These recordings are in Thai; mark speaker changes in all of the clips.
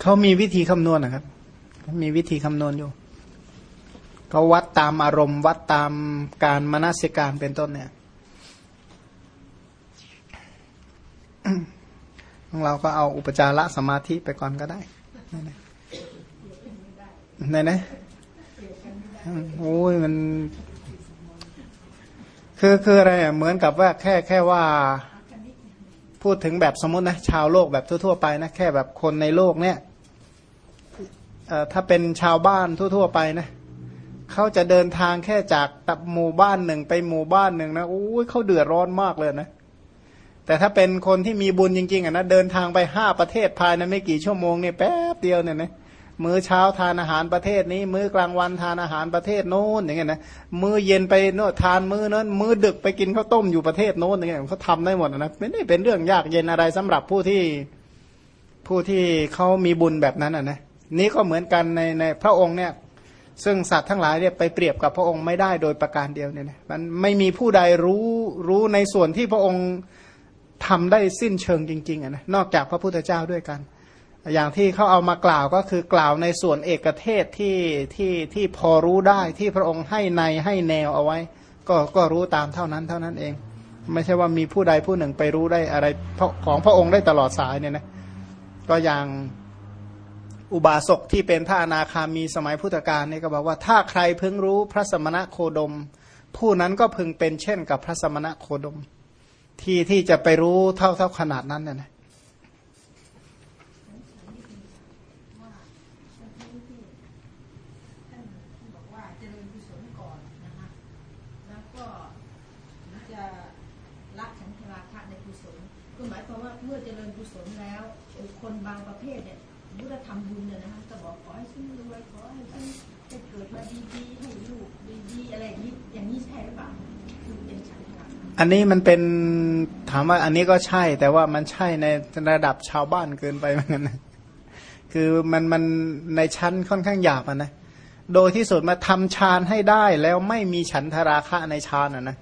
Speaker 1: เขามีวิธีคำนวณนะครับ มีวิธีคำนวณอยู่เขาวัดตามอารมณ์ วัดตามการมนสิการเป็นต้นเนี่ยเราก็เอาอุปจาระสมาธิไปก่อนก็ได้ไหนไหนโอ้ยมัน คือคืออะไรอะเหมือนกับว่าแค่แค่ว่า พูดถึงแบบสมมตินะ ชาวโลกแบบทั่ว ๆ ไปนะ แค่แบบคนในโลกเนี่ย ถ้าเป็นชาวบ้านทั่ว ๆ ไปนะเขาจะเดินทางแค่จากตับหมู่บ้านหนึ่งไปหมู่บ้านหนึ่งนะโอ้ยเขาเดือดร้อนมากเลยนะ แต่ถ้าเป็นคนที่มีบุญจริงๆอะนะเดินทางไปห้าประเทศภายในไม่กี่ชั่วโมงเนี่ยแป๊บเดียวเนี่ยนะมื้อเช้าทานอาหารประเทศนี้ มื้อกลางวันทานอาหารประเทศโน้นอย่างเงี้ยนะมื้อเย็นไปโน่ทานมื้อนั้นมื้อดึกไปกินข้าวต้มอยู่ประเทศโน้นอย่างเงี้ยเขาทำได้หมดนะไม่ได้เป็นเรื่องยากเย็นอะไรสำหรับผู้ที่ผู้ที่เขามีบุญแบบนั้นอะนะ นี้ก็เหมือนกันในในพระองค์เนี่ยซึ่งสัตว์ทั้งหลายเนี่ยไปเปรียบกับพระองค์ไม่ได้โดยประการเดียวเนี่ยนะมันไม่มีผู้ใดรู้รู้ในส่วนที่พระองค์ทำได้สิ้นเชิงจริงๆนะนอกจากพระพุทธเจ้าด้วยกัน อย่างที่เขาเอามากล่าวก็คือกล่าวในส่วนเอกเทศที่ที่ที่พอรู้ได้ที่พระองค์ให้ในให้แนวเอาไว้ ก็ก็รู้ตามเท่านั้นเท่านั้นเอง ไม่ใช่ว่ามีผู้ใดผู้หนึ่งไปรู้ได้อะไรของพระองค์ได้ตลอดสายเนี่ยนะก็อย่าง อุบาสกที่เป็นพระอนาคามีสมัยพุทธกาลนี่ก็บอกว่าถ้าใครเพิ่งรู้พระสมณะโคดม ผู้นั้นก็พึงเป็นเช่นกับพระสมณะโคดม ที่ที่จะไปรู้เท่าเท่าขนาดนั้นเนี่ยนะ
Speaker 2: หมายความว่าเมื่อเจริญกุศลแล้วคนบางประเภทเนี่ย เมื่อทำบุญเนี่ยนะคะจะบอกขอให้ฉันรวยขอให้ฉันได้เกิดมาดีๆให้ลูกดีๆอะไรอย่างนี้อย่างนี้ใช่หรือเปล่าคือเป็นฉันทะ
Speaker 1: อันนี้มันเป็นถามว่าอันนี้ก็ใช่ แต่ว่ามันใช่ในระดับชาวบ้านเกินไปเหมือนกันนะคือมันมันในชั้นค่อนข้างหยาบนะโดยที่สุดมาทำฌานให้ได้แล้วไม่มีฉันทราคะในฌานอะนะ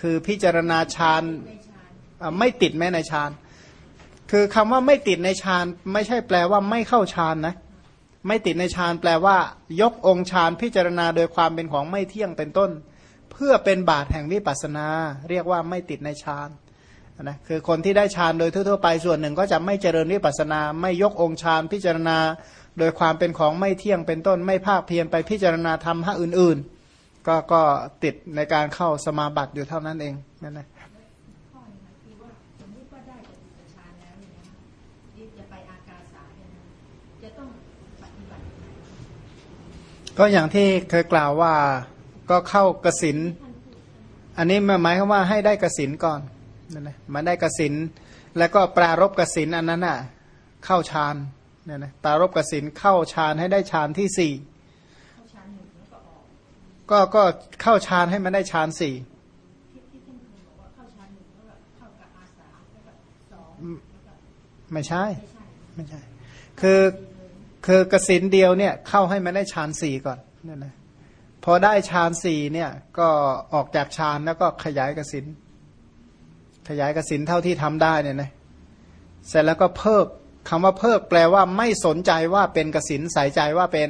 Speaker 1: คือพิจารณาฌานไม่ติดแม้ในฌาน คือคำว่าไม่ติดในฌานไม่ใช่แปลว่าไม่เข้าฌานนะไม่ติดในฌานแปลว่า ยกองค์ฌานพิจารณาโดยความเป็นของไม่เที่ยงเป็นต้น เพื่อเป็นบาตแห่งวิปัสนา เรียกว่าไม่ติดในฌานนะคือคนที่ได้ฌานโดยทั่วๆไปส่วนหนึ่งก็จะไม่เจริญวิปัสนา ไม่ยกองค์ฌานพิจารณา โดยความเป็นของไม่เที่ยงเป็นต้น ไม่ภาคเพียรไปพิจารณาทำให้อื่น ๆ ก็ก็ติดในการเข้าสมาบัติอยู่เท่านั้นเองนั่นนะ ก็อย่างที่เคยกล่าวว่าก็เข้ากสิน อันนี้หมายความว่าให้ได้กสินก่อนนั่นนะมาได้กสิน แล้วก็ปรารบกสินอันนั้นอะเข้าฌานเนี่ยนะปรารบกสินเข้าฌานให้ได้ฌานที่สี่ก็ก็เข้าฌานให้มันได้ฌานสี่ไม่ใช่ ไม่ใช่ คือ คือกสินเดียวเนี่ยเข้าให้มันได้ฌานสี่ก่อนเนี่ยนะพอได้ฌานสี่เนี่ยก็ออกจากฌานแล้วก็ขยายกสินขยายกสินเท่าที่ทำได้เนี่ยนะเสร็จแล้วก็เพิกคำว่าเพิกแปลว่าไม่สนใจว่าเป็นกสินใส่ใจว่าเป็น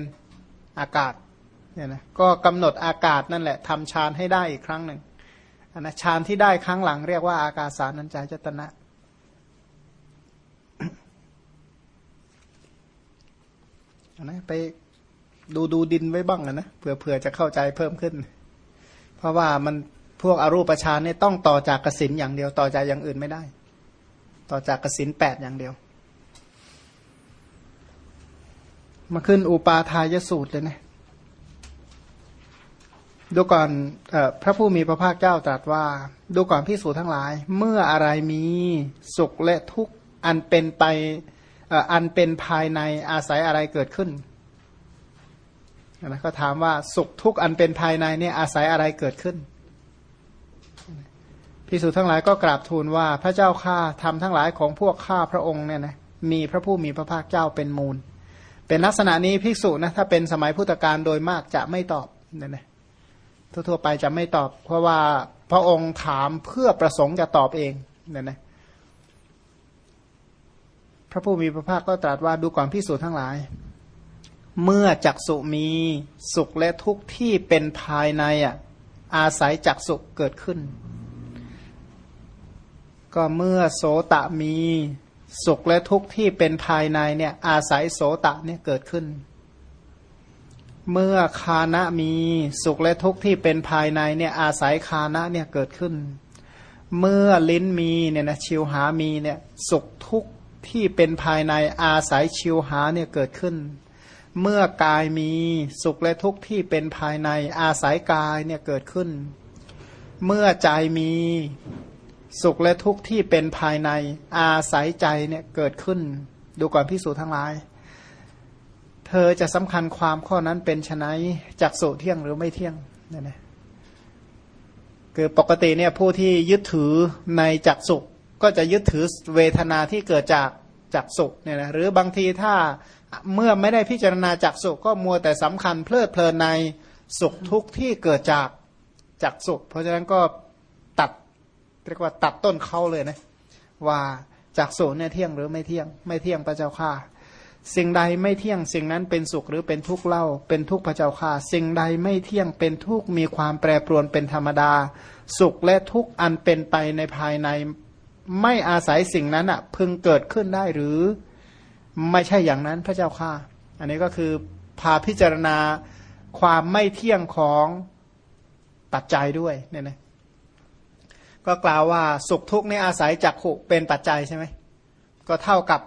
Speaker 1: อากาศเนี่ยนะก็กำหนดอากาศนั่นแหละทำฌานให้ได้อีกครั้งหนึ่งนะฌานที่ได้ครั้งหลังเรียกว่าอากาศสารนัญจายตนะ นะไปดูดูดินไว้บ้างนะเผื่อเผื่อจะเข้าใจเพิ่มขึ้น เพราะว่ามันพวกอรูปฌานเนี่ยต้องต่อจากกสินอย่างเดียว ต่อจากอย่างอื่นไม่ได้ ต่อจากกสินแปดอย่างเดียว มาขึ้นอุปาทายสูตรเลยนะดูก่อนอพระผู้มีพระภาคเจ้าตรัสว่า ดูก่อนพิสูจทั้งหลาย เมื่ออะไรมีสุขและทุกข์อันเป็นไป อันเป็นภายในอาศัยอะไรเกิดขึ้นนะก็ถามว่าสุขทุกข์อันเป็นภายในเนี่ยอาศัยอะไรเกิดขึ้นพิสูจน์ทั้งหลายก็กราบทูลว่าพระเจ้าข้าทำทั้งหลายของพวกข้าพระองค์เนี่ยนะมีพระผู้มีพระภาคเจ้าเป็นมูล เป็นลักษณะนี้ภิกษุนะถ้าเป็นสมัยพุทธกาลโดยมากจะไม่ตอบเนี่ยนะทั่วๆไปจะไม่ตอบ เพราะว่าพระองค์ถามเพื่อประสงค์จะตอบเองเนี่ยนะ พระผู้มีพระภาคก็ตรัสว่าดูก่อนพิสูจน์ทั้งหลาย เมื่อจักสุมีสุขและทุกข์ที่เป็นภายในอะอาศัยจักสุเกิดขึ้น ก็เมื่อโสตะมีสุขและทุกข์ที่เป็นภายในเนี่ยอาศัยโสตะเนี่ยเกิดขึ้น เมื่อคานะมีสุขและทุกข์ที่เป็นภายในเนี่ยอาศัยคานะเนี่ยเกิดขึ้น เมื่อลิ้นมีเนี่ยนะชิวหามีเนี่ยสุขทุกข์ ที่เป็นภายในอาศัยชิวหาเนี่ยเกิดขึ้น เมื่อกายมีสุขและทุกข์ที่เป็นภายในอาศัยกายเนี่ยเกิดขึ้น เมื่อใจมีสุขและทุกข์ที่เป็นภายในอาศัยใจเนี่ยเกิดขึ้น ดูก่อนพิสูจทั้งหลาย เธอจะสำคัญความข้อนั้นเป็นชนะจักสุเที่ยงหรือไม่เที่ยงเนี่ยนะคือปกติเนี่ยผู้ที่ยึดถือในจักสุ ก็จะยึดถือเวทนาที่เกิดจากจักสุขเนี่ยนะหรือบางทีถ้าเมื่อไม่ได้พิจารณาจักสุขก็มัวแต่สำคัญเพลิดเพลินในสุขทุกข์ที่เกิดจากจักสุข เพราะฉะนั้นก็ตัดเรียกว่าตัดต้นเขาเลยนะว่าจักสุขเนี่ยเที่ยงหรือไม่เที่ยง ไม่เที่ยงพระเจ้าค่าสิ่งใดไม่เที่ยงสิ่งนั้นเป็นสุขหรือเป็นทุกข์เล่า เป็นทุกข์พระเจ้าค่าสิ่งใดไม่เที่ยงเป็นทุกข์มีความแปรปรวนเป็นธรรมดา สุขและทุกข์อันเป็นไปในภายใน ไม่อาศัยสิ่งนั้นอะพึงเกิดขึ้นได้หรือไม่ใช่อย่างนั้นพระเจ้าค่ะ อันนี้ก็คือพาพิจารณาความไม่เที่ยงของปัจจัยด้วยเนี่ยนะก็กล่าวว่าสุขทุกข์นี่อาศัยจักขุเป็นปัจจัยใช่ไหมก็เท่ากับ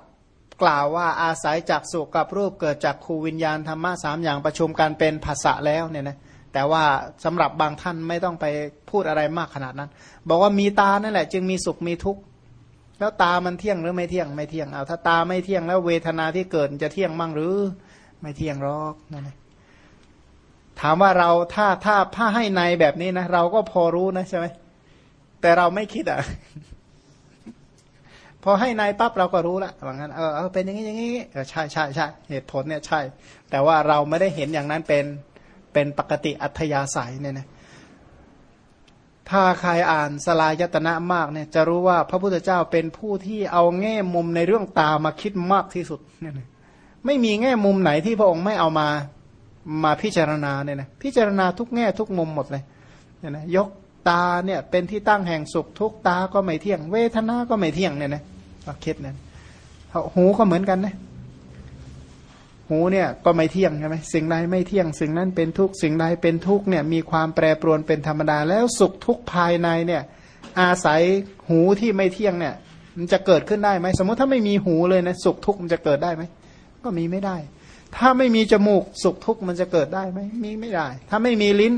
Speaker 1: กล่าวว่าอาศัยจักสุขกับรูปเกิดจากขูวิญญาณธรรมะสามอย่างประชุมกันเป็นภาษะแล้วเนี่ยนะแต่ว่าสำหรับบางท่านไม่ต้องไปพูดอะไรมากขนาดนั้น บอกว่ามีตานั่นแหละ จึงมีสุขมีทุกข์ แล้วตามันเที่ยงหรือไม่เที่ยงไม่เที่ยงเอาถ้าตาไม่เที่ยงแล้วเวทนาที่เกิดจะเที่ยงมั่งหรือ ไม่เที่ยงหรอกนั่นเองถามว่าเราถ้าถ้าถ้าให้ในแบบนี้นะเราก็พอรู้นะใช่ไหมแต่เราไม่คิดอะ พอให้ในปั๊บเราก็รู้ละว่างั้นเออเออเป็นอย่างนี้อย่างนี้เออใช่ใช่ใช่เหตุผลเนี่ยใช่ แต่ว่าเราไม่ได้เห็นอย่างนั้นเป็นเป็นปกติอัธยาศัยเนี่ยนะ ถ้าใครอ่านสลายตนะมากเนี่ยจะรู้ว่าพระพุทธเจ้าเป็นผู้ที่เอาแง่มุมในเรื่องตามาคิดมากที่สุดเนี่ยไม่มีแง่มุมไหนที่พระองค์ไม่เอามามาพิจารณาเนี่ยนะพิจารณาทุกแง่ทุกมุมหมดเลยเนี่ยนะยกตาเนี่ยเป็นที่ตั้งแห่งสุขทุกตาก็ไม่เที่ยง เวทนาก็ไม่เที่ยงเนี่ยนะคิดเนี่ยหูก็เหมือนกันนะ หูเนี่ยก็ไม่เที่ยงใช่ไหมสิ่งใดไม่เที่ยงสิ่งนั้นเป็นทุกสิ่งใดเป็นทุกเนี่ยมีความแปรปรวนเป็นธรรมดา แล้วสุขทุกภายในเนี่ยอาศัยหูที่ไม่เที่ยงเนี่ยมันจะเกิดขึ้นได้ไหมสมมติถ้าไม่มีหูเลยนะสุขทุกมันจะเกิดได้ไหมก็มีไม่ได้ ถ้าไม่มีจมูกสุขทุกมันจะเกิดได้ไหมมีไม่ได้ ถ้าไม่มีลิ้น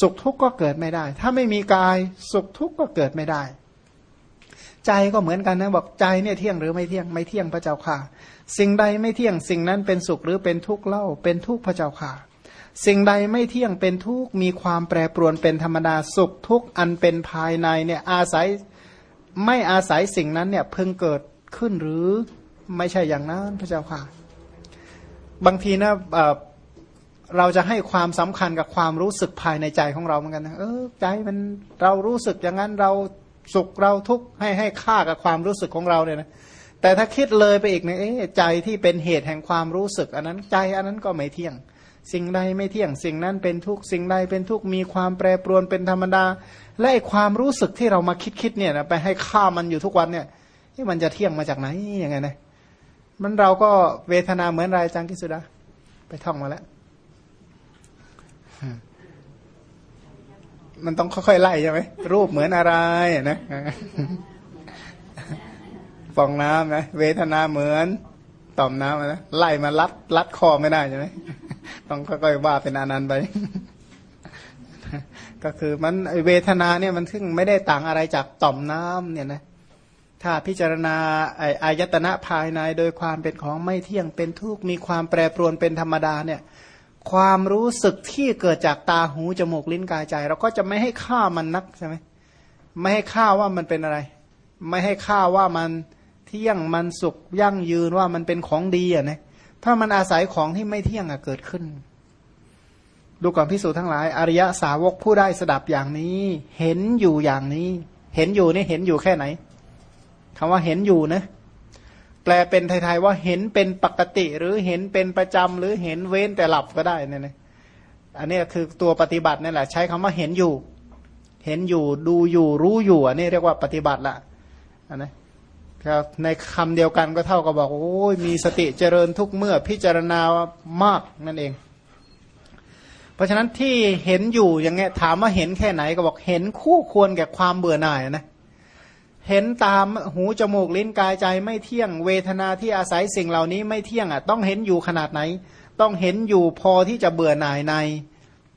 Speaker 1: สุขทุกข์ก็เกิดไม่ได้ ถ้าไม่มีกายสุขทุกข์ก็เกิดไม่ได้ ใจก็เหมือนกันนะบอกใจเนี่ยเที่ยงหรือไม่เที่ยงไม่เที่ยงพระเจ้าค่ะ สิ่งใดไม่เที่ยงสิ่งนั้นเป็นสุขหรือเป็นทุกข์เล่าเป็นทุกข์พระเจ้าค่ะ สิ่งใดไม่เที่ยงเป็นทุกข์มีความแปรปรวนเป็นธรรมดาสุขทุกข์อันเป็นภายในเนี่ยอาศัยไม่อาศัยสิ่งนั้นเนี่ยเพิ่งเกิดขึ้นหรือไม่ใช่อย่างนั้นพระเจ้าค่ะ บางทีนะเราจะให้ความสำคัญกับความรู้สึกภายในใจของเราเหมือนกันนะเออใจมันเรารู้สึกอย่างนั้นเราสุขเราทุกข์ให้ให้ค่ากับความรู้สึกของเราเนี่ยนะ แต่ถ้าคิดเลยไปอีกเนี่ยใจที่เป็นเหตุแห่งความรู้สึก อันนั้นใจอันนั้นก็ไม่เที่ยง สิ่งใดไม่เที่ยง สิ่งนั้นเป็นทุกสิ่งใดเป็นทุกมีความแปรปรวนเป็นธรรมดา และไอความรู้สึกที่เรามาคิดคิดเนี่ยไปให้ค่ามันอยู่ทุกวันเนี่ยที่มันจะเที่ยงมาจากไหนยังไงนะมันเราก็เวทนาเหมือนไรจังกิสุดาไปท่องมาแล้วมันต้องค่อยๆไล่ใช่ไหมรูปเหมือนอะไรนะ ฟองน้ำนะเวทนาเหมือนต่อมน้ำนะไล่มาลัดลัดคอไม่ได้ใช่ไหมต้องค่อยๆว่าเป็นอนันต์ไป ก็คือมันเวทนาเนี่ยมันซึ่งไม่ได้ต่างอะไรจากต่อมน้ำเนี่ยนะถ้าพิจารณาไออายตนะภายในโดยความเป็นของไม่เที่ยงเป็นทุกข์มีความแปรปรวนเป็นธรรมดาเนี่ย ความรู้สึกที่เกิดจากตาหูจมูกลิ้นกายใจ เราก็จะไม่ให้ค่ามันนักใช่ไหมไม่ให้ค่าว่ามันเป็นอะไร ไม่ให้ค่าว่ามันเที่ยงมันสุขยั่งยืนว่ามันเป็นของดีอะนะถ้ามันอาศัยของที่ไม่เที่ยงอะเกิดขึ้น ดูก่อนพิสูจทั้งหลาย อริยสาวกผู้ได้สดับอย่างนี้ เห็นอยู่อย่างนี้ เห็นอยู่นี่เห็นอยู่แค่ไหนคำว่าเห็นอยู่นะแปลเป็นไทยๆว่าเห็นเป็นปกติ หรือเห็นเป็นประจำหรือเห็นเว้นแต่หลับก็ได้เนี่ยนะอันนี้คือตัวปฏิบัตินี่แหละ ใช้คำว่าเห็นอยู่ เห็นอยู่ดูอยู่รู้อยู่อันนี้เรียกว่าปฏิบัติละอันนะครับ ในคำเดียวกันก็เท่ากับบอกโอ้ยมีสติเจริญทุกเมื่อพิจารณามากนั่นเอง เพราะฉะนั้นที่เห็นอยู่อย่างเงี้ยถามว่าเห็นแค่ไหนก็บอกเห็นคู่ควรแก่ความเบื่อหน่ายนะเห็นตามหูจมูกลิ้นกายใจไม่เที่ยง เวทนาที่อาศัยสิ่งเหล่านี้ไม่เที่ยงอะต้องเห็นอยู่ขนาดไหน ต้องเห็นอยู่พอที่จะเบื่อหน่ายใน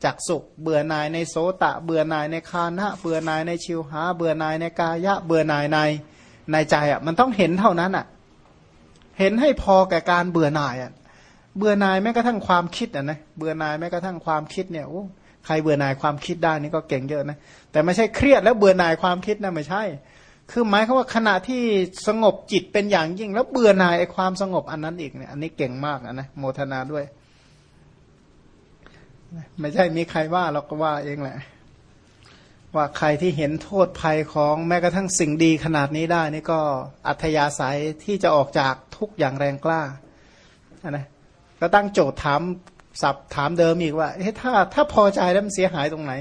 Speaker 1: จักสุเบื่อหน่ายในโสตะ เบื่อหน่ายในคานะเบื่อหน่ายในชิวหา เบื่อหน่ายในกายะ เบื่อหน่ายในใน ในใจอะมันต้องเห็นเท่านั้นอะ เห็นให้พอแก่การเบื่อหน่ายอะเบื่อหน่ายแม้กระทั่งความคิดอะนะเบื่อหน่ายแม้กระทั่งความคิดเนี่ยโอ้ใครเบื่อหน่ายความคิดได้นี่ก็เก่งเยอะนะแต่ไม่ใช่เครียดแล้วเบื่อหน่ายความคิดนะไม่ใช่ คือหมายเขาว่าขณะที่สงบจิตเป็นอย่างยิ่ง แล้วเบื่อหน่ายไอ้ความสงบอันนั้นอีกเนี่ยอันนี้เก่งมากนะโมทนาด้วย ไม่ใช่มีใครว่าเราก็ว่าเองแหละ ว่าใครที่เห็นโทษภัยของแม้กระทั่งสิ่งดีขนาดนี้ได้นี่ก็อัธยาศัยที่จะออกจากทุกอย่างแรงกล้านะก็ตั้งโจทย์ถามสับถามเดิมอีกว่าเฮ้ถ้าถ้าพอใจแล้วมันเสียหายตรงไหน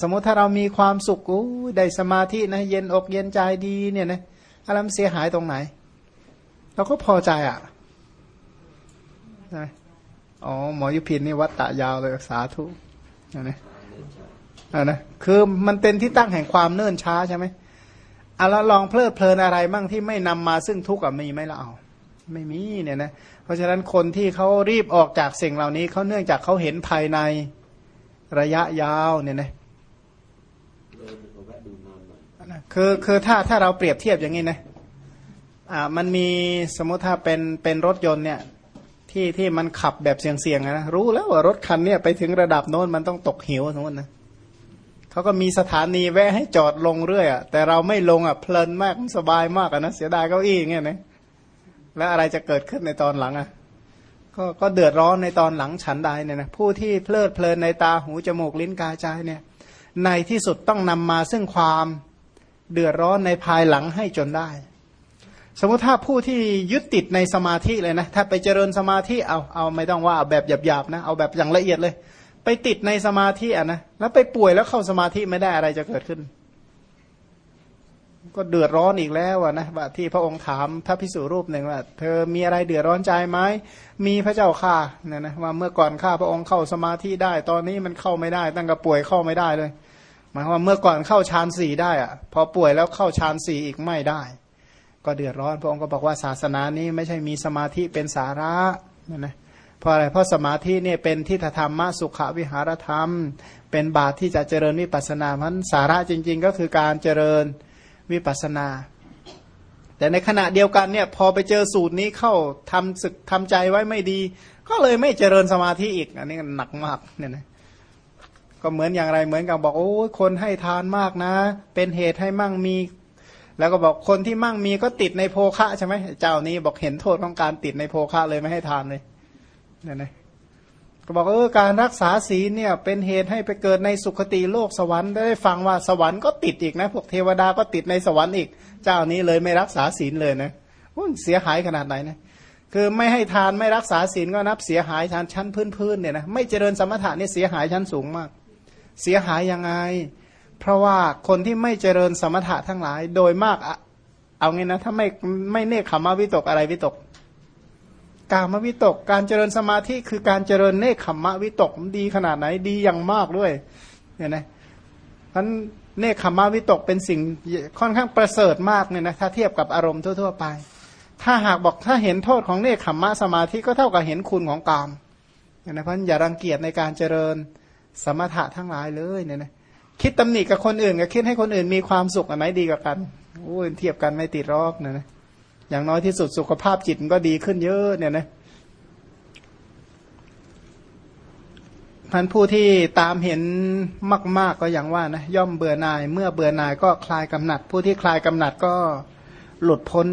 Speaker 1: สมมติถ้าเรามีความสุขอู้ได้สมาธินะเย็นอกเย็นใจดีเนี่ยนะอะไรมันเสียหายตรงไหน เราก็พอใจอะนะอ๋อหมอยุพินนี่วัดตะยาวเลยสาธุนะอ่า นะคือมันเป็นที่ตั้งแห่งความเนิ่นช้าใช่ไหมอะแล้วลองเพลิดเพลินอะไรบ้างที่ไม่นำมาซึ่งทุกข์อะมีไหมเราเอาไม่มีเนี่ยนะเพราะฉะนั้นคนที่เขารีบออกจากสิ่งเหล่านี้เขาเนื่องจากเขาเห็นภายในระยะยาวเนี่ยนะคือคือถ้าถ้าเราเปรียบเทียบอย่างนี้นะอ่ามันมีสมมติถ้าเป็นเป็นรถยนต์เนี่ยที่ที่มันขับแบบเสี่ยงๆนะรู้แล้วว่ารถคันเนี่ยไปถึงระดับโน้นมันต้องตกหิวสมมตินะ เขาก็มีสถานีแวะให้จอดลงเรื่อยอะแต่เราไม่ลงอะเพลินมากสบายมากอะนะเสียดายเก้าอี้เงี้ยนะแล้วอะไรจะเกิดขึ้นในตอนหลังอะก็ก็เดือดร้อนในตอนหลังฉันใดเนี่ยนะผู้ที่เพลิดเพลินในตาหูจมูกลิ้นกายใจเนี่ยในที่สุดต้องนำมาซึ่งความเดือดร้อนในภายหลังให้จนได้ สมมติถ้าผู้ที่ยึดติดในสมาธิเลยนะถ้าไปเจริญสมาธิเอาเอาไม่ต้องว่าแบบหยาบๆนะเอาแบบอย่างละเอียดเลย ไปติดในสมาธิอะนะแล้วไปป่วยแล้วเข้าสมาธิไม่ได้อะไรจะเกิดขึ้น ก็เดือดร้อนอีกแล้วนะว่าที่พระองค์ถามพระพิสุรูปหนึ่งว่า เธอมีอะไรเดือดร้อนใจไหมมีพระเจ้าข่าเนี่ยนะว่าเมื่อก่อนข้าพระองค์เข้าสมาธิได้ ตอนนี้มันเข้าไม่ได้ ตั้งแต่ป่วยเข้าไม่ได้เลยหมายว่าเมื่อก่อนเข้าฌานสี่ได้อะพอป่วยแล้วเข้าฌานสี่อีกไม่ได้ ก็เดือดร้อนพระองค์ก็บอกว่าศาสนานี้ไม่ใช่มีสมาธิเป็นสาระนะนะ เพราะอะไรเพราะสมาธิเนี่ยเป็นที่ธรรมะสุขวิหารธรรม เป็นบาตที่จะเจริญวิปัสนามันสาระจริง ๆ ก็คือการเจริญวิปัสนา แต่ในขณะเดียวกันเนี่ยพอไปเจอสูตรนี้เข้าทำศึกทำใจไว้ไม่ดี ก็เลยไม่เจริญสมาธิอีก อันนี้หนักมากเนี่ยนะก็เหมือนอย่างไรเหมือนกับบอกโอ้คนให้ทานมากนะ เป็นเหตุให้มั่งมี แล้วก็บอกคนที่มั่งมีก็ติดในโภคะใช่ไหมเจ้านี้บอกเห็นโทษของการติดในโภคะเลยไม่ให้ทานเลย เนี่ยนะก็บอกเออการรักษาศีลเนี่ยเป็นเหตุให้ไปเกิดในสุคติโลกสวรรค์ได้ฟังว่าสวรรค์ก็ติดอีกนะ พวกเทวดาก็ติดในสวรรค์อีก เจ้านี้เลยไม่รักษาศีลเลยนะเสียหายขนาดไหนนะคือไม่ให้ทานไม่รักษาศีลก็นับเสียหายทานชั้นพื้นๆเนี่ยนะไม่เจริญสมถะนี่เสียหายชั้นสูงมาก เสียหายยังไง เพราะว่าคนที่ไม่เจริญสมถะทั้งหลาย โดยมากเอางี้นะถ้าไม่ไม่เนคขมาวิตกอะไรวิตก กามวิตก การเจริญสมาธิคือการเจริญเนคขมะวิตกดีขนาดไหนดีอย่างมากด้วยเนี่ยนะพันเนคขมะวิตกเป็นสิ่งค่อนข้างประเสริฐมากเนี่ยนะถ้าเทียบกับอารมณ์ทั่ว ๆ ไป ถ้าหากบอกถ้าเห็นโทษของเนคขมมะสมาธิก็เท่ากับเห็นคุณของกามเนี่ยนะพันอย่ารังเกียจในการเจริญสมถะทั้งหลายเลยเนี่ยนะคิดตำหนิกับคนอื่นกับคิดให้คนอื่นมีความสุขอันไหนดีกว่ากันโอ้ยเทียบกันไม่ติดรอกเนี่ยนะ อย่างน้อยที่สุดสุขภาพจิตก็ดีขึ้นเยอะเนี่ยนะท่านผู้ที่ตามเห็นมาก ๆก็อย่างว่านะย่อมเบื่อหน่าย เมื่อเบื่อหน่ายก็คลายกำหนัด ผู้ที่คลายกำหนัดก็หลุดพ้น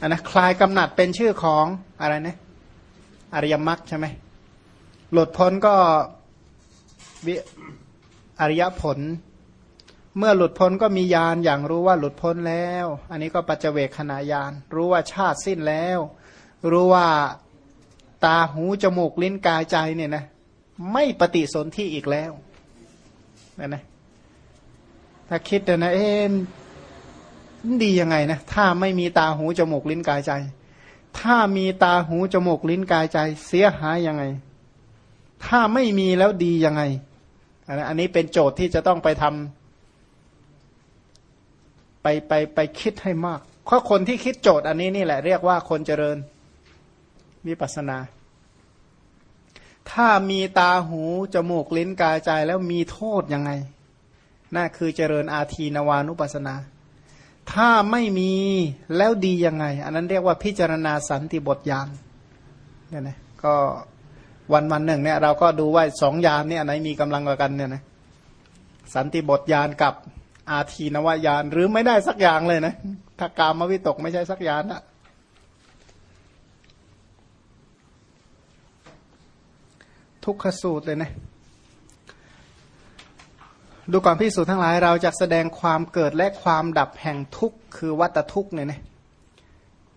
Speaker 1: อันนะคลายกำหนัดเป็นชื่อของอะไรนะอริยมรรคใช่ไหมหลุดพ้นก็วิอริยผล เมื่อหลุดพ้นก็มีญาณอย่างรู้ว่าหลุดพ้นแล้ว อันนี้ก็ปัจเจเวคขณะญาณรู้ว่าชาติสิ้นแล้ว รู้ว่าตาหูจมูกลิ้นกายใจเนี่ยนะไม่ปฏิสนธิอีกแล้วนะนะถ้าคิดนะเอ๊ะดียังไงนะถ้าไม่มีตาหูจมูกลิ้นกายใจ ถ้ามีตาหูจมูกลิ้นกายใจ เสียหายยังไง ถ้าไม่มีแล้วดียังไงอันนี้เป็นโจทย์ที่จะต้องไปทำ ไปไปไปคิดให้มากเพราะคนที่คิดโจทย์อันนี้นี่แหละเรียกว่าคนเจริญวิปัสนา ถ้ามีตาหู จมูกลิ้นกายใจแล้วมีโทษยังไงนั่นคือเจริญอาทีนวานุปัสนา ถ้าไม่มีแล้วดียังไง อันนั้นเรียกว่าพิจารณาสันติบทยานเนี่ยนะก็วันวันหนึ่งเนี่ยเราก็ดูว่าสองยานเนี่ยไหนมีกำลังกว่ากันเนี่ยนะสันติบทยานกับ อาทีนวายานหรือไม่ได้สักอย่างเลยนะถ้ากามวิตกไม่ใช่สักยานอะทุกขสูตรเลยนะดูก่อนพิสูจน์ทั้งหลายเราจะแสดงความเกิดและความดับแห่งทุกข์คือวัตทุกข์เนี่ยนะ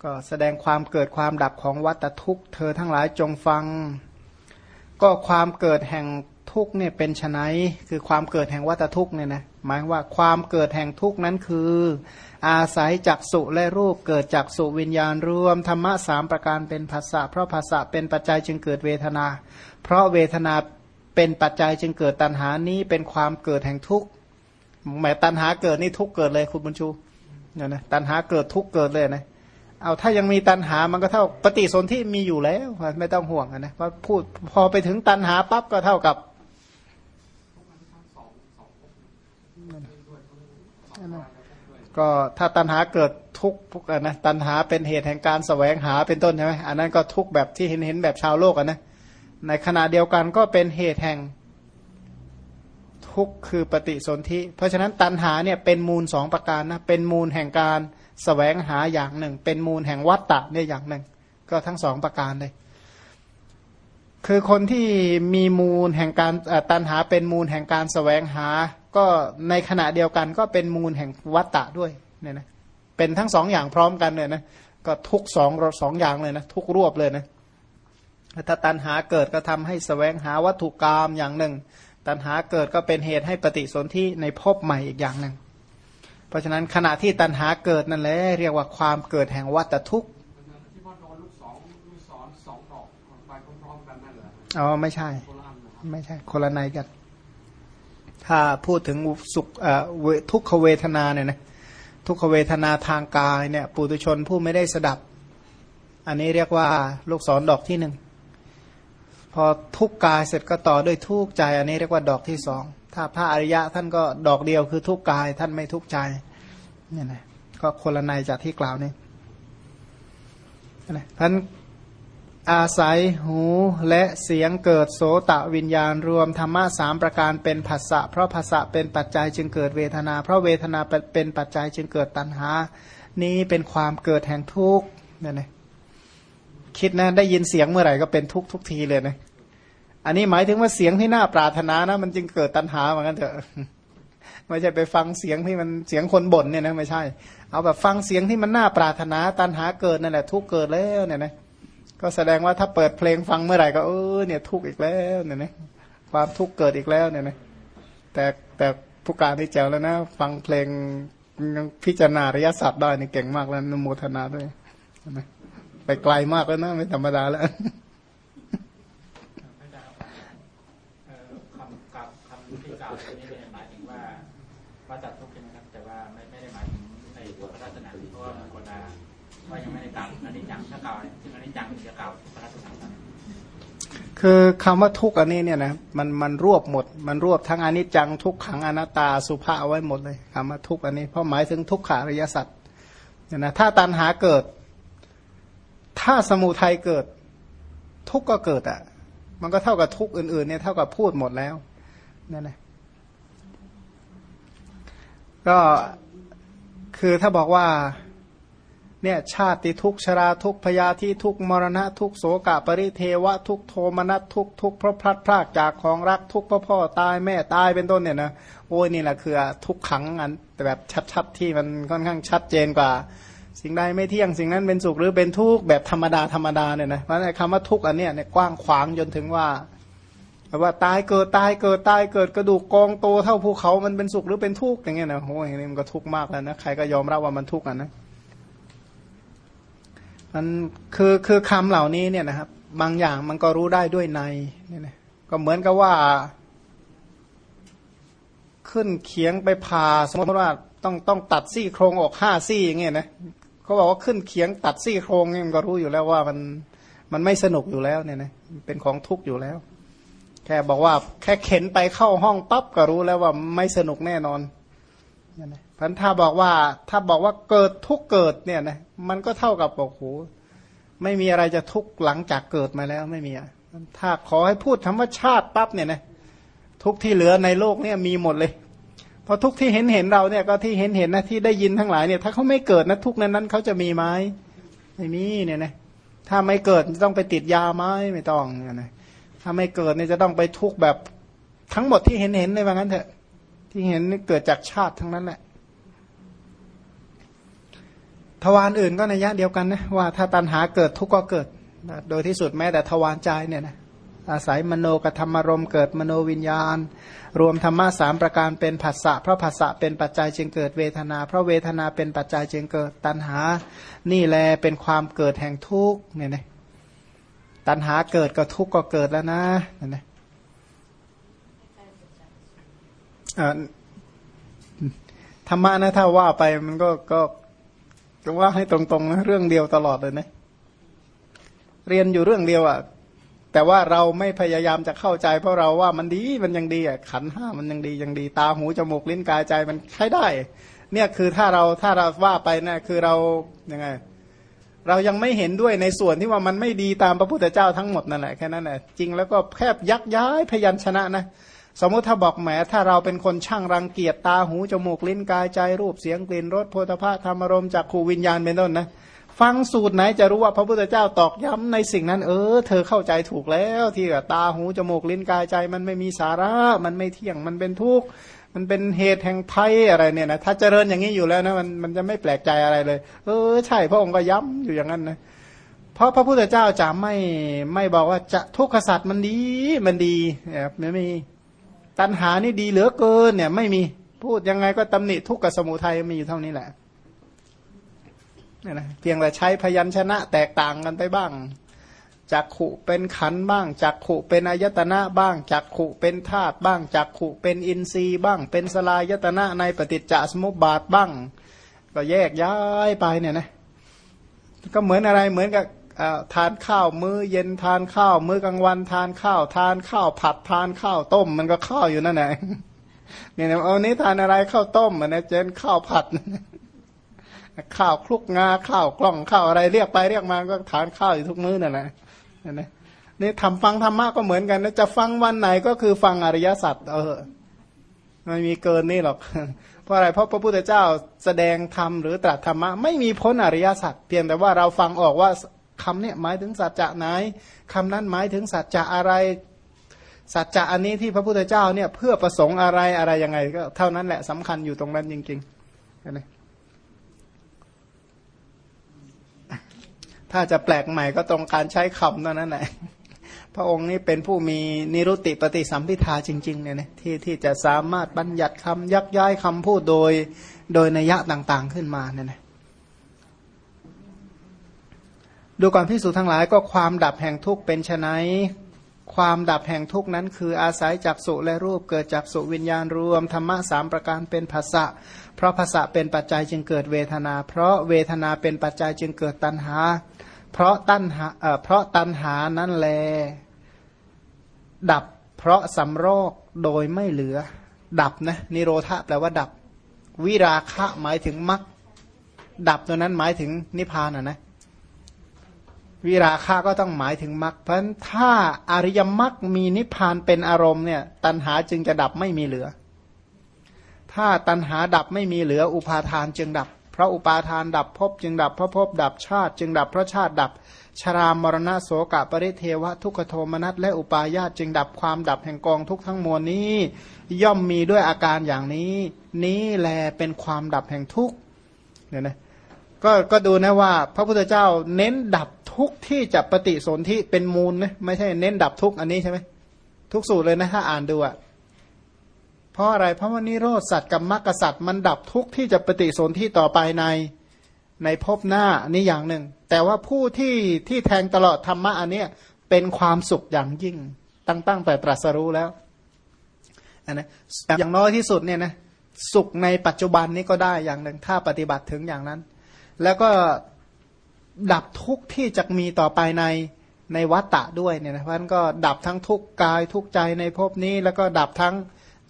Speaker 1: ก็แสดงความเกิดความดับของวัตทุกข์ เธอทั้งหลายจงฟัง ก็ความเกิดแห่ง ทุกเนี่ยเป็นไนคือความเกิดแห่งวัตทุกเนี่ยนะหมายว่าความเกิดแห่งทุกนั้นคือ อาศัยจักสุและรูปเกิดจากสุวิญญาณรวมธรรมะสามประการเป็นภาษาเพราะภาษาเป็นปัจจัยจึงเกิดเวทนา เพราะเวทนาเป็นปัจจัยจึงเกิดตัณหานี้เป็นความเกิดแห่งทุกข์หมายตัณหาเกิดนี่ทุกเกิดเลยคุณบุญชูเนี่ยนะตัณหาเกิดทุกเกิดเลยนะเอาถ้ายังมีตัณหามันก็เท่าปฏิสนธิมีอยู่แล้ว ไม่ต้องห่วงนะเพราะพูดพอไปถึงตัณหาปั๊บก็เท่ากับ ก็ถ้าตัณหาเกิดทุกข์นะตัณหาเป็นเหตุแห่งการแสวงหาเป็นต้นใช่ไหมอันนั้นก็ทุกข์แบบที่เห็นเห็นแบบชาวโลกอะนะในขณะเดียวกันก็เป็นเหตุแห่งทุกข์คือปฏิสนธิ เพราะฉะนั้นตัณหาเนี่ยเป็นมูลสองประการนะเป็นมูลแห่งการสแสวงหาอย่างหนึ่ง เป็นมูลแห่งวัตตะเนี่ยอย่างหนึ่ง ก็ทั้งสองประการเลย คือคนที่มีมูลแห่งการตัณหาเป็นมูลแห่งการสแสวงหา ก็ในขณะเดียวกันก็เป็นมูลแห่งวัตตะด้วยเนี่ยนะเป็นทั้งสองอย่างพร้อมกันเลยนะก็ทุกสองสองอย่างเลยนะทุกรวบเลยนะถ้าตัณหาเกิดก็ทำให้สแสวงหาวัตถุกรรมอย่างหนึ่ง ตัณหาเกิดก็เป็นเหตุให้ปฏิสนธิในภพใหม่อีกอย่างหนึ่ง เพราะฉะนั้นขณะที่ตัณหาเกิดนั่นแหละเรียกว่าความเกิดแห่งวัตทุกข์อ๋อไม่ใช่ ไม่ใช่ คนละในกัน ถ้าพูดถึงสุขทุกขเวทนาเนี่ยนะทุกขเวทนาทางกายเนี่ยปุถุชนผู้ไม่ได้สดับ อันนี้เรียกว่าลูกศรดอกที่หนึ่งพอทุกกายเสร็จก็ต่อด้วยทุกใจ อันนี้เรียกว่าดอกที่สองถ้าพระอริยะท่านก็ดอกเดียวคือทุกกายท่านไม่ทุกใจเนี่ยนะก็คนละในจากที่กล่าวนี่นะท่าน อาศัยหูและเสียงเกิดโสตะวิญญาณรวมธรรมะสามประการเป็นภาษะเพราะภาษะเป็นปัจจัยจึงเกิดเวทนา เพราะเวทนาเป็นปัจจัยจึงเกิดตัณหา นี้เป็นความเกิดแห่งทุกข์เนี่ยนะคิดนะได้ยินเสียงเมื่อไหร่ก็เป็นทุกทุกทีเลยนะอันนี้หมายถึงว่าเสียงที่น่าปรารถนานะมันจึงเกิดตัณหาเหมือนกันเถอะไม่ใช่ไปฟังเสียงที่มันเสียงคนบ่นเนี่ยนะไม่ใช่ เอาแบบฟังเสียงที่มันน่าปรารถนาตัณหาเกิดนั่นแหละทุกเกิดแล้วเนี่ยนะ ก็แสดงว่าถ้าเปิดเพลงฟังเมื่อไหร่ก็เออเนี่ยทุกข์อีกแล้วเนี่ยนะความทุกข์เกิดอีกแล้วเนี่ยนะแต่แต่ผู้การที่แจ๋วแล้วนะ ฟังเพลงพิจารณาระยะสัตว์ได้นี่เก่งมากแล้วนโมทนาด้วยนะไปไกลมากแล้วนะไม่ธรรมดาแล้วคำ
Speaker 3: กับคำที่กล่าวนี้เป็นหมายถึงว่าว่าจัดทุกข์ใช่ไหมครับแต่ว่าไม่ไม่ได้หมายถึงในบทพระราชนาเพราะว่ามันคนละว่ายังไม่ได้กล่าวอันนี้จังถ้าเก่าซึ่งอันนี้จังจะกล่าวพระราชนา
Speaker 1: คือคำว่าทุกข์อันนี้เนี่ยนะมันมันรวบหมด มันรวบทั้งอนิจจังทุกขังอนัตตาสุภาเอาไว้หมดเลยคำว่าทุกข์อันนี้เพราะหมายถึงทุกขาริยสัตว์เนี่ยนะถ้าตัณหาเกิด ถ้าสมุทัยเกิด ทุกข์ก็เกิดอะ มันก็เท่ากับทุกข์อื่นๆเนี่ยเท่ากับพูดหมดแล้วนั่นแหละก็คือถ้าบอกว่า เนี่ยชาติทุกชราทุกพยาธิทุกมรณะทุกโสกะปริเทวะทุกโทมนัสทุกทุกเพราะพลัดพรากจากของรักทุกพราะพ่อตายแม่ตายเป็นต้นเนี่ยนะโอ้ยนี่แหละคือทุกขังอันแต่แบบชัดๆที่มันค่อนข้างชัดเจนกว่า สิ่งใดไม่เที่ยงสิ่งนั้นเป็นสุขหรือเป็นทุกข์แบบธรรมดาธรรมดาเนี่ยนะเพราะคำว่าทุกข์อันเนี้ยเนี่ยกว้างขวางจนถึงว่าว่าตายเกิดตายเกิดตายเกิดกระดูกกองโตเท่าภูเขามันเป็นสุขหรือเป็นทุกข์อย่างเงี้ยนะโอ้ยนี่มันก็ทุกข์มากแล้วนะใครก็ยอมรับว่ามันทุกข์อะนะ มันคือคือคำเหล่านี้เนี่ยนะครับ บางอย่างมันก็รู้ได้ด้วยในเนี่ยนะก็เหมือนกับว่า ขึ้นเคียงไปผ่าสมมติว่าต้องต้องตัดซี่โครงออกห้าซี่อย่างเงี้ยนะเขาบอกว่าขึ้นเคียงตัดซี่โครงเนี่ยมันก็รู้อยู่แล้วว่ามันมันไม่สนุกอยู่แล้วเนี่ยนะเป็นของทุกข์อยู่แล้ว แค่บอกว่าแค่เข็นไปเข้าห้องปั๊บก็รู้แล้วว่าไม่สนุกแน่นอนเนี่ยนะ พันถ้าบอกว่าถ้าบอกว่าเกิดทุกเกิดเนี่ยนะมันก็เท่ากับบอกโหไม่มีอะไรจะทุกหลังจากเกิดมาแล้วไม่มีถ้าขอให้พูดธรรมชาติปั๊บเนี่ยนะทุกที่เหลือในโลกเนี่ยมีหมดเลยพอทุกที่เห็นเห็นเราเนี่ยก็ที่เห็นเห็นนะที่ได้ยินทั้งหลายเนี่ยถ้าเขาไม่เกิดนะทุกนั้นนั้นเขาจะมีไหมไม่มีเนี่ยนะถ้าไม่เกิดจะต้องไปติดยาไหมไม่ต้องเนี่ยนะถ้าไม่เกิดเนี่ยจะต้องไปทุกแบบทั้งหมดที่เห็นเห็นในว่างั้นเถอะที่เห็นนี่เกิดจากชาติทั้งนั้นแหละ ทวารอื่นก็ในยะเดียวกันนะว่าถ้าตัณหาเกิดทุกข์ก็เกิดโดยที่สุดแม้แต่ทวารใจเนี่ยนะอาศัยมโนกธรรมารมเกิดมโนวิญญาณ รวมธรรมะสามประการเป็นผัสสะเพราะผัสสะเป็นปัจจัยจึงเกิดเวทนา เพราะเวทนาเป็นปัจจัยจึงเกิดตัณหา นี่แลเป็นความเกิดแห่งทุกข์เนี่ยนะตัณหาเกิดก็ทุกข์ก็เกิดแล้วนะเนี่ยนะธรรมะนะถ้าว่าไปมันก็ก็ จะว่าให้ตรงๆนะเรื่องเดียวตลอดเลยนะเรียนอยู่เรื่องเดียวอะ่ะ แต่ว่าเราไม่พยายามจะเข้าใจ เพราะเราว่ามันดีมันยังดีอะขันห้ามันยังดียังดี ตาหูจมูกลิ้นกายใจมันใช้ได้ เนี่ยคือถ้าเราถ้าเราว่าไปนะ คือเรายังไง เรายังไม่เห็นด้วยในส่วนที่ว่ามันไม่ดีตามพระพุทธเจ้าทั้งหมดนั่นแหละแค่นั้นแหละจริงแล้วก็แคบยักย้ายพยัญชนะนะ สมมุติถ้าบอกแหมถ้าเราเป็นคนช่างรังเกียจตาหูจมูกลิ้นกายใจรูปเสียงกลิ่นรสโพธาภาธรรมรมจากขูวิญญาณเป็นต้นนะฟังสูตรไหนจะรู้ว่าพระพุทธเจ้าตอกย้ำในสิ่งนั้น เออ เธอเข้าใจถูกแล้ว ที่ตาหูจมูกลิ้นกายใจมันไม่มีสาระ มันไม่เที่ยงมันเป็นทุกข์มันเป็นเหตุแห่งภัยอะไรเนี่ยนะถ้าเจริญอย่างนี้อยู่แล้วนะมันมันจะไม่แปลกใจอะไรเลย เออ ใช่พระองค์ก็ย้ำอยู่อย่างนั้นนะเพราะพระพุทธเจ้าจะไม่ไม่บอกว่าจะทุกขสัตว์มันดีมันดีไม่มี ตัณหานี่ดีเหลือเกินเนี่ยไม่มีพูดยังไงก็ตำหนิทุกข์กับสมุทัยมีอยู่เท่านี้แหละเนี่ยนะเพียงแต่ใช้พยัญชนะแตกต่างกันไปบ้างจักขุเป็นขันบ้างจักขุเป็นอายตนะบ้างจักขุเป็นธาตุบ้างจักขุเป็นอินทรีย์บ้าง เป็นสลายตนะในปฏิจจสมุปบาทบ้าง ก็แยกย้ายไปเนี่ยนะก็เหมือนอะไรเหมือนกับ ทานข้าวมื้อเย็นทานข้าวมื้อกลางวันทานข้าว ทานข้าวผัดทานข้าวต้ม มันก็ข้าวอยู่นั่นแหละเนี่ยเอานี้ทานอะไรข้าวต้มมันนะเจนข้าวผัด ข้าวคลุกงาข้าวกล้องข้าวอะไรเรียกไปเรียกมาก็ทานข้าวอยู่ทุกมื้อนั่นแหละนี่นี่ทำฟังธรรมะก็เหมือนกันนะจะฟังวันไหนก็คือฟังอริยสัจเออไม่มีเกินนี่หรอกเพราะอะไรเพราะพระพุทธเจ้าแสดงธรรมหรือตรัสธรรมะไม่มีพ้นอริยสัจเพียงแต่ว่าเราฟังออกว่า คำเนี่ยหมายถึงสัจจะไหนคำนั้นหมายถึงสัจจะอะไร สัจจะอันนี้ที่พระพุทธเจ้าเนี่ยเพื่อประสงค์อะไรอะไรยังไง ก็เท่านั้นแหละสำคัญอยู่ตรงนั้นจริงๆนะถ้าจะแปลกใหม่ก็ตรงการใช้คำเท่านั้นแหละพระองค์นี้เป็นผู้มีนิรุติปฏิสัมพิทาจริงๆเนี่ยนะที่ที่จะสามารถบัญญัติคำยักย้ายคำพูดโดยโดยนัยยะต่างๆขึ้นมาเนี่ยนะ ดูก่อนพิสูจทั้งหลายก็ความดับแห่งทุกข์เป็นไนความดับแห่งทุกข์นั้นคืออาศัยจากสุและรูปเกิดจากสุวิญญาณรวมธรรมะสามประการเป็นภาษะเพราะภาษะเป็นปัจจัยจึงเกิดเวทนา เพราะเวทนาเป็นปัจจัยจึงเกิดตัณหา เพราะตัณหาเอ่อเพราะตัณหานั้นแล ดับเพราะสำรอกโดยไม่เหลือ ดับนะนิโรธาแปลว่าดับ วิราคะหมายถึงมรรคดับตัวนั้นหมายถึงนิพพานอะนะ วิราคะก็ต้องหมายถึงมรรคเพราะถ้าอริยมรรคมีนิพพานเป็นอารมณ์เนี่ย ตัณหาจึงจะดับไม่มีเหลือ ถ้าตัณหาดับไม่มีเหลือ อุปาทานจึงดับ เพราะอุปาทานดับภพจึงดับเพราะภพดับชาติ จึงดับเพราะชาติดับ ชรามรณะโสกะปริเทวะ ทุกขโทมนัสและอุปาญาตจึงดับความดับแห่งกองทุกทั้งมวลนี้ ย่อมมีด้วยอาการอย่างนี้ นี้แลเป็นความดับแห่งทุกเนี่ยนะก็ก็ดูนะว่า พระพุทธเจ้าเน้นดับ ทุกที่จะปฏิสนธิเป็นมูลนะไม่ใช่เน้นดับทุกอันนี้ใช่ไหมทุกสูตรเลยนะถ้าอ่านดูอะเพราะอะไรเพราะว่านิโรธสัตว์กับมรรคสัตว์มันดับทุกที่จะปฏิสนธิต่อไปในในภพหน้านี่อย่างหนึ่ง แต่ว่าผู้ที่ที่แทงตลอดธรรมะอันเนี้ยเป็นความสุขอย่างยิ่ง ตั้งตั้งแต่ตรัสรู้แล้วอันนะอย่างน้อยที่สุดเนี่ยนะสุขในปัจจุบันนี้ก็ได้อย่างหนึ่งถ้าปฏิบัติถึงอย่างนั้น แล้วก็ ดับทุกข์ที่จะมีต่อไปในในวัฏฏะด้วยเนี่ยนะเพราะนั้นก็ดับทั้งทุกข์กายทุกข์ใจในภพนี้ แล้วก็ดับทั้ง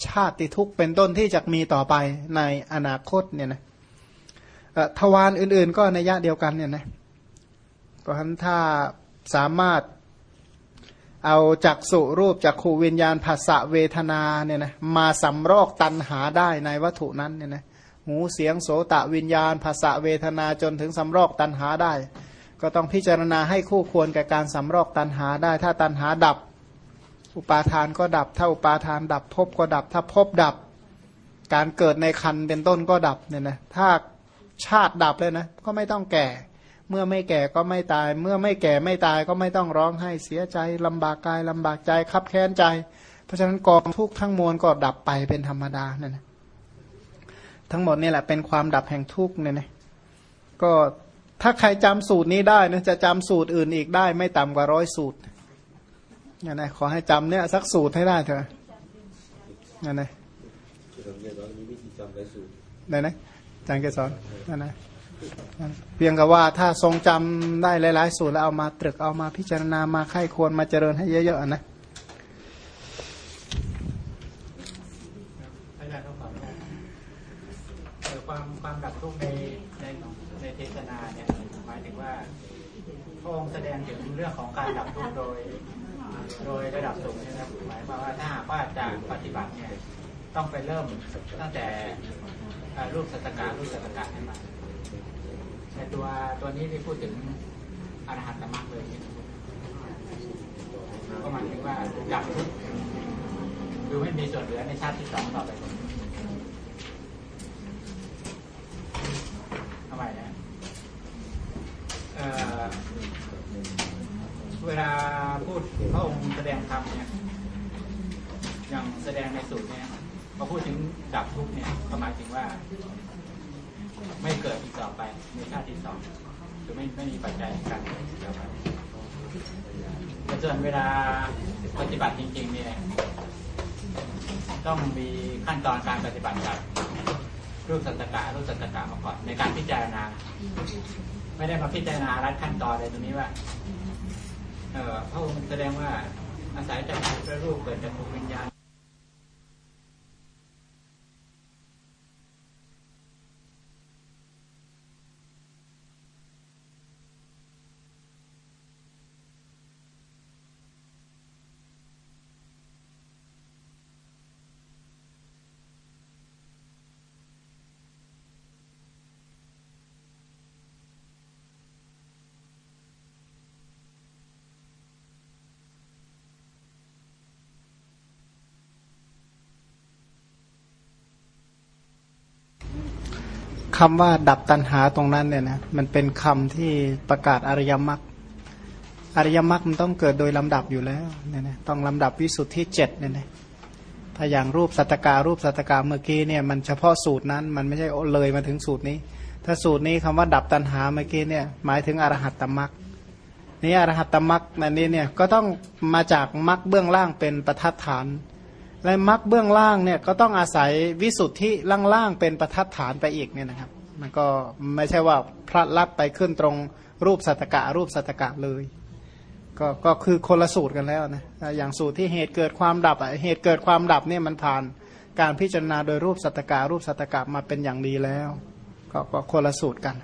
Speaker 1: ชาติทุกข์เป็นต้นที่จะมีต่อไปในอนาคตเนี่ยนะทวารอื่นๆ ก็ในยะเดียวกันเนี่ยนะเพราะฉะนั้นถ้าสามารถเอาจักสุรูปจักขูวิญญาณภาษะเวทนาเนี่ยนะมาสำรอกตันหาได้ในวัตถุนั้นเนี่ยนะ หูเสียงโสตะวิญญาณภาษะเวทนาจนถึงสำรอกตันหาได้ ก็ต้องพิจารณาให้คู่ควรกับการสำรอกตันหาได้ ถ้าตันหาดับ อุปาทานก็ดับ ถ้าอุปาทานดับภพก็ดับ ถ้าภพดับ การเกิดในคันเป็นต้นก็ดับเนี่ยนะถ้าชาติดับเลยนะ ก็ไม่ต้องแก่ เมื่อไม่แก่ก็ไม่ตาย เมื่อไม่แก่ไม่ตายก็ไม่ต้องร้องไห้เสียใจลำบากกายลำบากใจคับแค้นใจ เพราะฉะนั้นกองทุกข์ทั้งมวลก็ดับไปเป็นธรรมดาเนี่ยนะ ทั้งหมดนี่แหละเป็นความดับแห่งทุกข์เนี่ยนะก็ถ้าใครจำสูตรนี้ได้นะจะจำสูตรอื่นอีกได้ ไม่ต่ำกว่าร้อยสูตรเนี่ยนะขอให้จำเนี่ยสักสูตรให้ได้เถอะเนี่ยนะ
Speaker 4: คือเราเรียนว่ามีวิธีจำหลายสูตร
Speaker 1: ได้นะอาจารย์เกสรนั่นนะนั่นเพียงกับว่าถ้าทรงจำได้หลาย ๆ สูตรแล้วเอามาตรึกเอามาพิจารณามาไข้ควรมาเจริญให้เยอะ ๆ นะ
Speaker 3: อาจารย์ต้องขออนุญาตเอ่อความความดับทุกข์ในในในเทศนาเนี่ยหมายถึงว่า พระองค์แสดงถึงเรื่องของการดับทุกข์โดย โดยระดับสูงนะครับหมายความว่าถ้าหากว่าจะปฏิบัติเนี่ยต้องไปเริ่มตั้งแต่รูปสัตการูปสัตการให้มาในตัวตัวนี้ที่พูดถึงอรหัตตมรรคเลยนี่ยก็หมายถึงว่าดับทุกข์คือไม่มีส่วนเหลือในชาติที่สองต่อไปทำไมนะเอ่อ เวลา พระองค์แสดงธรรมเนี่ยอย่างแสดงในสูตรเนี่ยพอพูดถึงดับทุกเนี่ยก็หมายถึงว่า ไม่เกิดอีกต่อไปในชาติที่สองคือไม่ไม่มีปัจจัยในการเกิดอีกต่อไปแต่ส่วนเวลาปฏิบัติจริง ๆ เนี่ย ต้องมีขั้นตอนการปฏิบัติจากรูปสัตตกะรูปสัตตกะมาก่อนในการพิจารณา ไม่ได้มาพิจารณารัดขั้นตอนเลยตรงนี้ว่า พระองค์แสดงว่าอาศัยจากพระรูปเกิดจากภูมิวิญญาณ
Speaker 1: คำว่าดับตัณหาตรงนั้นเนี่ยนะมันเป็นคำที่ประกาศอริยมรรคอริยมรรคมันต้องเกิดโดยลำดับอยู่แล้วเนี่ยนะต้องลำดับวิสุทธิเจ็ดเนี่ยนะถ้าอย่างรูปสัตการูปสัตการเมื่อกี้เนี่ยมันเฉพาะสูตรนั้นมันไม่ใช่เลยมาถึงสูตรนี้ ถ้าสูตรนี้คำว่าดับตัณหาเมื่อกี้เนี่ยหมายถึงอรหัตตมรรคนี่อรหัตตมรรคนันนี้เนี่ยก็ต้องมาจากมรรคเบื้องล่างเป็นประทัดฐาน และมรรคเบื้องล่างเนี่ยก็ต้องอาศัยวิสุทธิล่างๆเป็นประทัดฐานไปอีกเนี่ยนะครับ มันก็ไม่ใช่ว่าพระลัดไปขึ้นตรงรูปสัตกะรูปสัตกะเลยก็ก็คือคนละสูตรกันแล้วนะอย่างสูตรที่เหตุเกิดความดับอะเหตุเกิดความดับเนี่ยมันผ่านการพิจารณาโดยรูปสัตกะรูปสัตตกะมาเป็นอย่างดีแล้ว ก็ก็คนละสูตรกัน